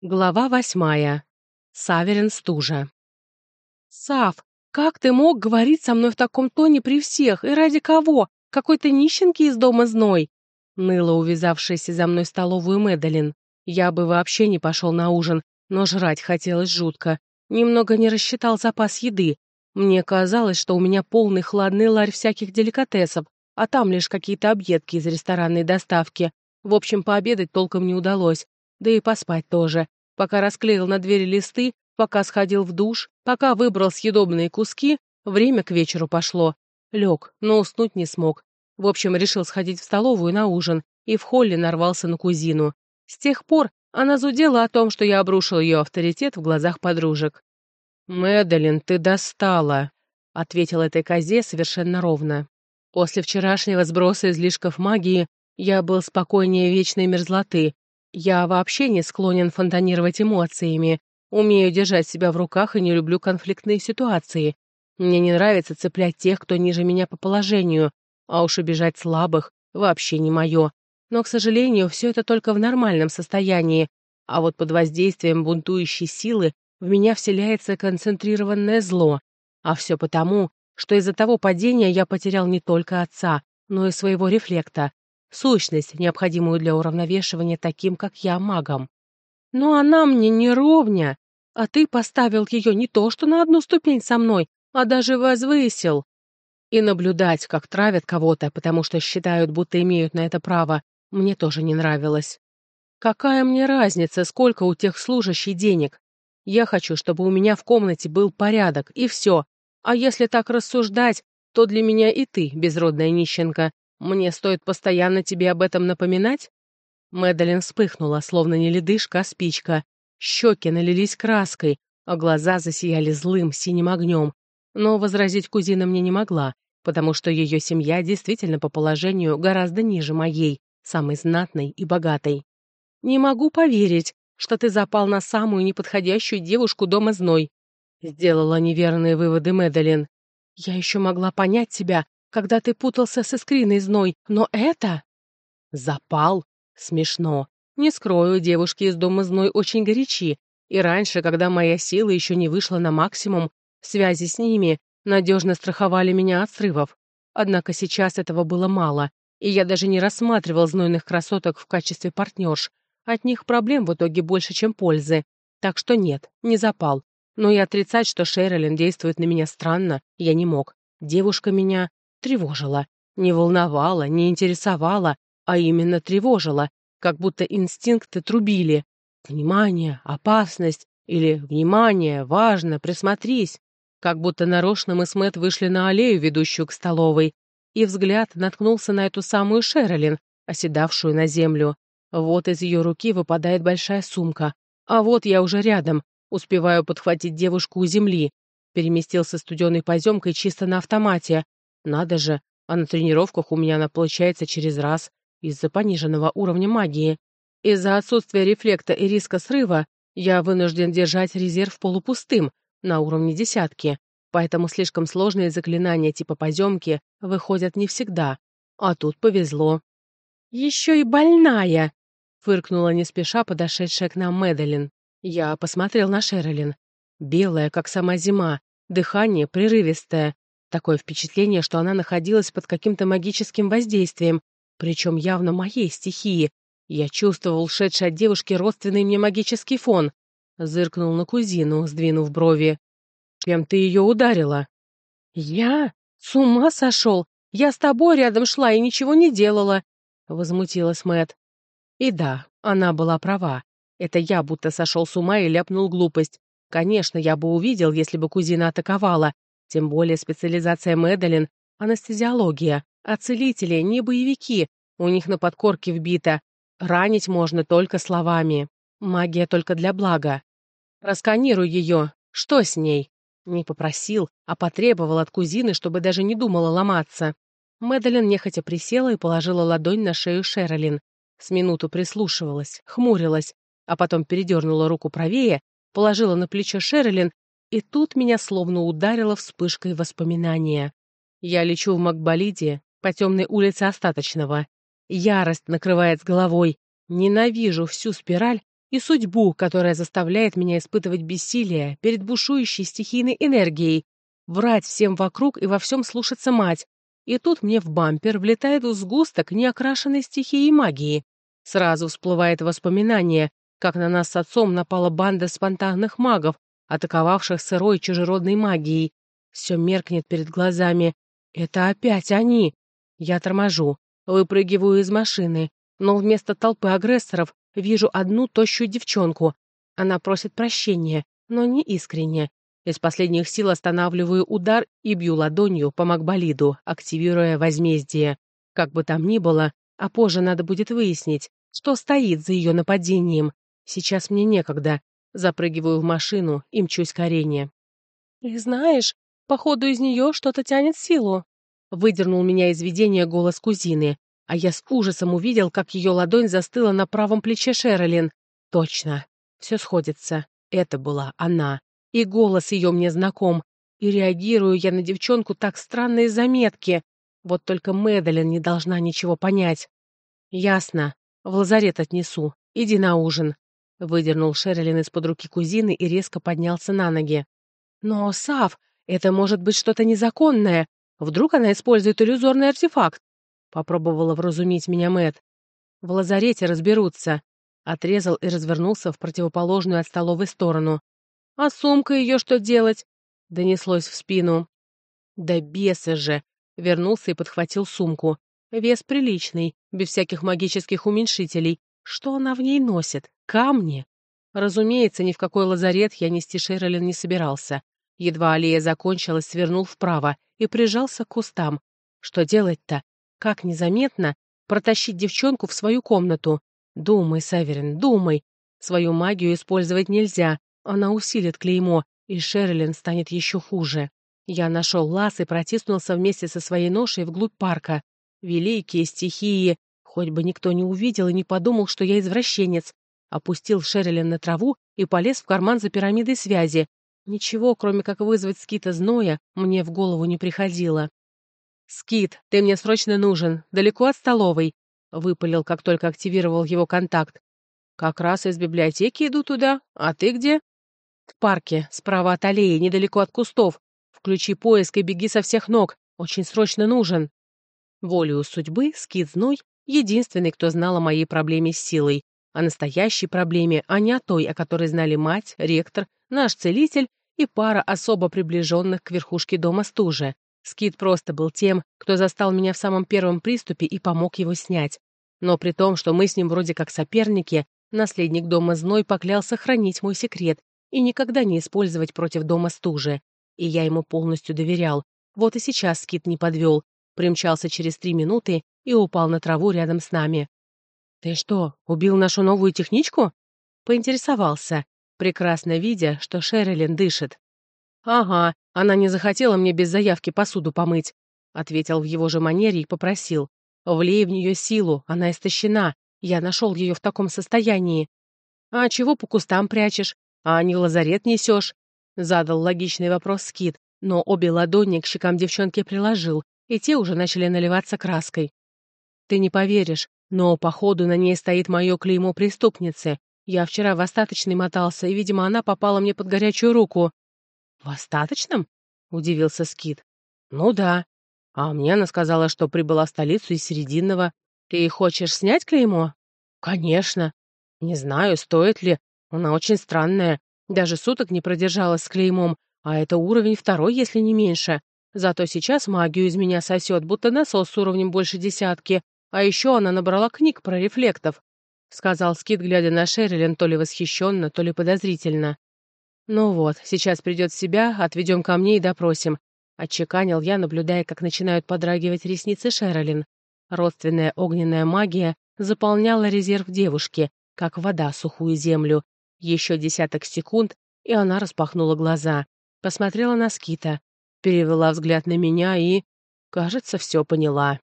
Глава восьмая. Саверин Стужа. «Сав, как ты мог говорить со мной в таком тоне при всех? И ради кого? Какой-то нищенки из дома зной?» Ныла увязавшаяся за мной столовую Медалин. Я бы вообще не пошел на ужин, но жрать хотелось жутко. Немного не рассчитал запас еды. Мне казалось, что у меня полный хладный ларь всяких деликатесов, а там лишь какие-то объедки из ресторанной доставки. В общем, пообедать толком не удалось. Да и поспать тоже. Пока расклеил на двери листы, пока сходил в душ, пока выбрал съедобные куски, время к вечеру пошло. Лег, но уснуть не смог. В общем, решил сходить в столовую на ужин и в холле нарвался на кузину. С тех пор она зудела о том, что я обрушил ее авторитет в глазах подружек. «Мэдалин, ты достала», — ответил этой козе совершенно ровно. После вчерашнего сброса излишков магии Я вообще не склонен фонтанировать эмоциями, умею держать себя в руках и не люблю конфликтные ситуации. Мне не нравится цеплять тех, кто ниже меня по положению, а уж убежать слабых вообще не мое. Но, к сожалению, все это только в нормальном состоянии, а вот под воздействием бунтующей силы в меня вселяется концентрированное зло. А все потому, что из-за того падения я потерял не только отца, но и своего рефлекта. сущность, необходимую для уравновешивания таким, как я, магом. Но она мне не ровня, а ты поставил ее не то что на одну ступень со мной, а даже возвысил. И наблюдать, как травят кого-то, потому что считают, будто имеют на это право, мне тоже не нравилось. Какая мне разница, сколько у тех служащих денег? Я хочу, чтобы у меня в комнате был порядок, и все. А если так рассуждать, то для меня Мне стоит постоянно тебе об этом напоминать?» Мэдалин вспыхнула, словно не ледышка, а спичка. Щеки налились краской, а глаза засияли злым синим огнем. Но возразить кузина мне не могла, потому что ее семья действительно по положению гораздо ниже моей, самой знатной и богатой. «Не могу поверить, что ты запал на самую неподходящую девушку дома зной», — сделала неверные выводы Мэдалин. «Я еще могла понять тебя, когда ты путался со скриной зной, но это...» «Запал? Смешно. Не скрою, девушки из дома зной очень горячи, и раньше, когда моя сила еще не вышла на максимум, связи с ними надежно страховали меня от срывов. Однако сейчас этого было мало, и я даже не рассматривал знойных красоток в качестве партнерш. От них проблем в итоге больше, чем пользы. Так что нет, не запал. Но и отрицать, что Шерилин действует на меня странно, я не мог. Девушка меня тревожила. Не волновала, не интересовала, а именно тревожила, как будто инстинкты трубили. «Внимание! Опасность!» или «Внимание! Важно! Присмотрись!» Как будто нарочно мы с Мэтт вышли на аллею, ведущую к столовой, и взгляд наткнулся на эту самую Шеролин, оседавшую на землю. Вот из ее руки выпадает большая сумка. А вот я уже рядом. Успеваю подхватить девушку у земли. Переместился студеной поземкой чисто на автомате, надо же, а на тренировках у меня она получается через раз. Из-за пониженного уровня магии. Из-за отсутствия рефлекта и риска срыва я вынужден держать резерв полупустым, на уровне десятки. Поэтому слишком сложные заклинания типа поземки выходят не всегда. А тут повезло. «Еще и больная!» — фыркнула не спеша подошедшая к нам Мэдалин. Я посмотрел на Шерлин. Белая, как сама зима, дыхание прерывистое, Такое впечатление, что она находилась под каким-то магическим воздействием, причем явно моей стихии. Я чувствовал шедший от девушки родственный мне магический фон. Зыркнул на кузину, сдвинув брови. «Чем ты ее ударила?» «Я? С ума сошел! Я с тобой рядом шла и ничего не делала!» Возмутилась Мэт. И да, она была права. Это я будто сошел с ума и ляпнул глупость. Конечно, я бы увидел, если бы кузина атаковала, тем более специализация Мэдалин — анестезиология, а целители — не боевики, у них на подкорке вбито. Ранить можно только словами. Магия только для блага. Расканируй ее. Что с ней? Не попросил, а потребовал от кузины, чтобы даже не думала ломаться. Мэдалин нехотя присела и положила ладонь на шею Шерлин. С минуту прислушивалась, хмурилась, а потом передернула руку правее, положила на плечо Шерлин и тут меня словно ударило вспышкой воспоминания. Я лечу в Макболиде по темной улице Остаточного. Ярость накрывает с головой. Ненавижу всю спираль и судьбу, которая заставляет меня испытывать бессилие перед бушующей стихийной энергией, врать всем вокруг и во всем слушаться мать. И тут мне в бампер влетает сгусток неокрашенной стихией магии. Сразу всплывает воспоминание, как на нас с отцом напала банда спонтанных магов, атаковавших сырой чужеродной магией. Все меркнет перед глазами. Это опять они! Я торможу, выпрыгиваю из машины, но вместо толпы агрессоров вижу одну тощую девчонку. Она просит прощения, но не искренне. Из последних сил останавливаю удар и бью ладонью по Макболиду, активируя возмездие. Как бы там ни было, а позже надо будет выяснить, что стоит за ее нападением. Сейчас мне некогда. Запрыгиваю в машину и мчусь к арене. «И знаешь, походу из нее что-то тянет силу». Выдернул меня из видения голос кузины, а я с ужасом увидел, как ее ладонь застыла на правом плече Шерлин. Точно, все сходится. Это была она. И голос ее мне знаком. И реагирую я на девчонку так странно из заметки. Вот только Мэдалин не должна ничего понять. «Ясно. В лазарет отнесу. Иди на ужин. Выдернул Шерлин из-под руки кузины и резко поднялся на ноги. «Но, Сав, это может быть что-то незаконное. Вдруг она использует иллюзорный артефакт? Попробовала вразумить меня Мэт. В лазарете разберутся. Отрезал и развернулся в противоположную от столовой сторону. А сумка ее что делать? Донеслось в спину. Да бесы же! Вернулся и подхватил сумку. Вес приличный, без всяких магических уменьшителей. Что она в ней носит? Камни? Разумеется, ни в какой лазарет я нести Шерлин не собирался. Едва аллея закончилась, свернул вправо и прижался к кустам. Что делать-то? Как незаметно протащить девчонку в свою комнату? Думай, Саверин, думай. Свою магию использовать нельзя. Она усилит клеймо, и Шерлин станет еще хуже. Я нашел лаз и протиснулся вместе со своей ношей вглубь парка. Великие стихии Хоть бы никто не увидел и не подумал, что я извращенец. Опустил Шерлин на траву и полез в карман за пирамидой связи. Ничего, кроме как вызвать Скита зноя, мне в голову не приходило. «Скит, ты мне срочно нужен, далеко от столовой», — выпалил, как только активировал его контакт. «Как раз из библиотеки иду туда. А ты где?» «В парке, справа от аллеи, недалеко от кустов. Включи поиск и беги со всех ног. Очень срочно нужен». Волею судьбы Скит Зной единственный, кто знал о моей проблеме с силой, о настоящей проблеме, а не о той, о которой знали мать, ректор, наш целитель и пара особо приближенных к верхушке дома стужи. Скит просто был тем, кто застал меня в самом первом приступе и помог его снять. Но при том, что мы с ним вроде как соперники, наследник дома Зной поклялся хранить мой секрет и никогда не использовать против дома стужи. И я ему полностью доверял. Вот и сейчас Скит не подвел примчался через три минуты и упал на траву рядом с нами. «Ты что, убил нашу новую техничку?» Поинтересовался, прекрасно видя, что Шерилин дышит. «Ага, она не захотела мне без заявки посуду помыть», ответил в его же манере и попросил. «Влей в нее силу, она истощена. Я нашел ее в таком состоянии». «А чего по кустам прячешь? А не лазарет несешь?» Задал логичный вопрос Скит, но обе ладони к щекам девчонки приложил, и те уже начали наливаться краской. Ты не поверишь, но, походу, на ней стоит мое клеймо преступницы. Я вчера в остаточной мотался, и, видимо, она попала мне под горячую руку. — В остаточном? — удивился Скит. — Ну да. А мне она сказала, что прибыла в столицу из Серединного. Ты хочешь снять клеймо? — Конечно. Не знаю, стоит ли. Она очень странная. Даже суток не продержалась с клеймом, а это уровень второй, если не меньше. Зато сейчас магию из меня сосет, будто насос с уровнем больше десятки. А еще она набрала книг про рефлектов. — сказал Скит, глядя на Шерилен то ли восхищенно, то ли подозрительно. «Ну вот, сейчас придет в себя, отведем ко мне и допросим», — отчеканил я, наблюдая, как начинают подрагивать ресницы Шерилин. Родственная огненная магия заполняла резерв девушки, как вода сухую землю. Еще десяток секунд, и она распахнула глаза. Посмотрела на Скита, перевела взгляд на меня и, кажется, все поняла.